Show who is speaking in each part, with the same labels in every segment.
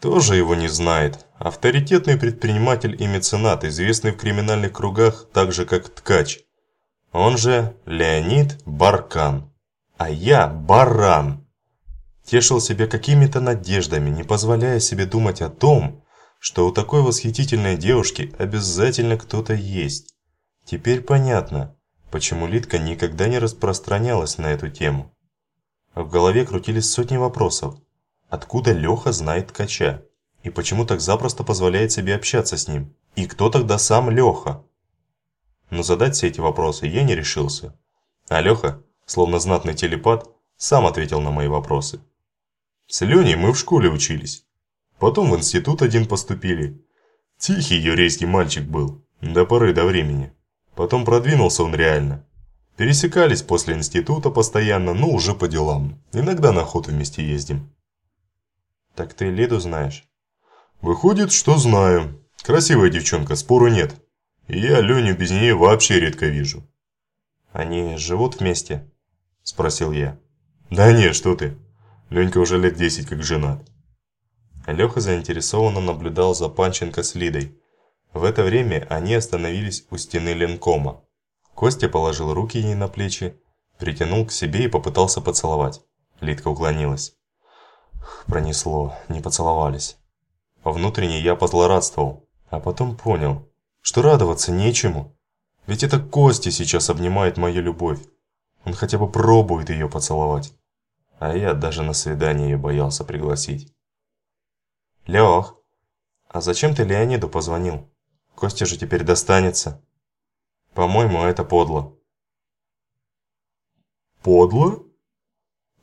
Speaker 1: Кто же его не знает? Авторитетный предприниматель и меценат, известный в криминальных кругах так же, как Ткач. Он же Леонид Баркан. А я Баран. Тешил себя какими-то надеждами, не позволяя себе думать о том, что у такой восхитительной девушки обязательно кто-то есть. Теперь понятно, почему Литка никогда не распространялась на эту тему. В голове крутились сотни вопросов. Откуда Леха знает ткача? И почему так запросто позволяет себе общаться с ним? И кто тогда сам Леха? Но задать все эти вопросы я не решился. А Леха, словно знатный телепат, сам ответил на мои вопросы. С Леней мы в школе учились. Потом в институт один поступили. Тихий еврейский мальчик был, до поры до времени. Потом продвинулся он реально. Пересекались после института постоянно, но уже по делам. Иногда на охоту вместе ездим. Так ты Лиду знаешь? Выходит, что знаю. Красивая девчонка, спору нет. И я Леню без нее вообще редко вижу. Они живут вместе? Спросил я. Да нет, что ты. Ленька уже лет десять как женат. Леха заинтересованно наблюдал за Панченко с Лидой. В это время они остановились у стены ленкома. Костя положил руки ей на плечи, притянул к себе и попытался поцеловать. Лидка уклонилась. Пронесло, не поцеловались. Внутренне я позлорадствовал, а потом понял, что радоваться нечему. Ведь это Костя сейчас обнимает мою любовь. Он хотя бы пробует ее поцеловать. А я даже на свидание ее боялся пригласить. Лех, а зачем ты Леониду позвонил? Костя же теперь достанется. По-моему, это подло.
Speaker 2: Подло?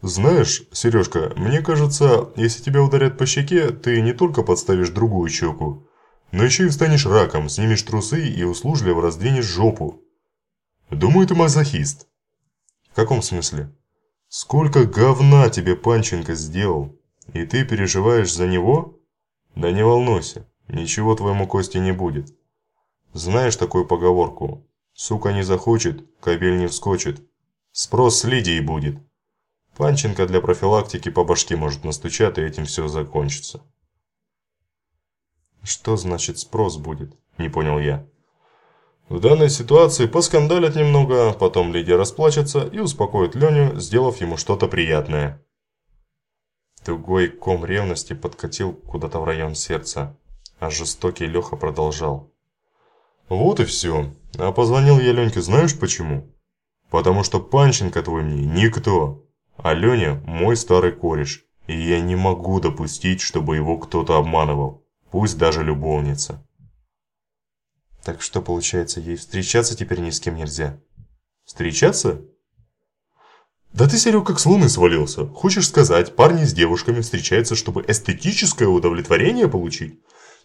Speaker 2: Знаешь, Сережка, мне кажется, если тебя ударят по щеке, ты не только подставишь другую щеку, но еще и станешь раком, снимешь трусы и услужливо раздвинешь жопу. Думаю, ты мазохист.
Speaker 1: В каком смысле?
Speaker 2: Сколько говна тебе Панченко сделал, и ты переживаешь за него? Да не волнуйся, ничего твоему Косте не будет. Знаешь такую поговорку? Сука не захочет, кобель не вскочит. Спрос с Лидией будет. Панченко для профилактики по башке может настучать, и этим все закончится.
Speaker 1: Что значит спрос будет? Не понял я.
Speaker 2: В данной ситуации поскандалят немного, потом Лидия расплачется и успокоит Леню, сделав ему что-то приятное.
Speaker 1: Тугой ком ревности подкатил куда-то в район сердца, а жестокий Леха продолжал.
Speaker 2: Вот и все. А позвонил я Леньке знаешь почему? Потому что Панченко твой мне никто. А Леня мой старый кореш, и я не могу допустить, чтобы его кто-то обманывал, пусть даже любовница.
Speaker 1: Так что получается, ей встречаться теперь ни с кем нельзя?
Speaker 2: Встречаться? Да ты, Серег, как с луны свалился. Хочешь сказать, парни с девушками встречаются, чтобы эстетическое удовлетворение получить?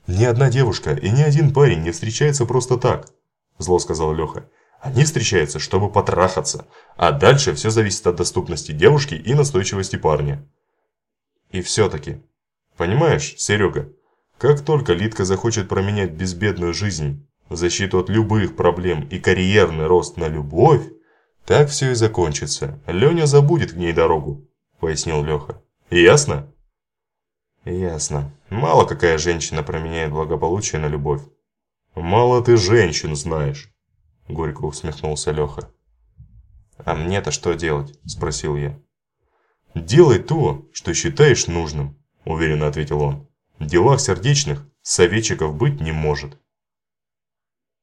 Speaker 2: Ни одна девушка и ни один парень не встречается просто так, зло сказал Леха. Они встречаются, чтобы потрахаться, а дальше все зависит от доступности девушки и настойчивости парня. И все-таки, понимаешь, Серега, как только Литка захочет променять безбедную жизнь защиту от любых проблем и карьерный рост на любовь, так все и закончится. Леня забудет к ней дорогу, пояснил Леха. Ясно?
Speaker 1: Ясно. Мало какая женщина променяет благополучие на любовь.
Speaker 2: Мало ты женщин знаешь. – горько усмехнулся Леха.
Speaker 1: «А мне-то что делать?» – спросил я.
Speaker 2: «Делай то, что считаешь нужным», – уверенно ответил он. «В делах сердечных советчиков быть не может».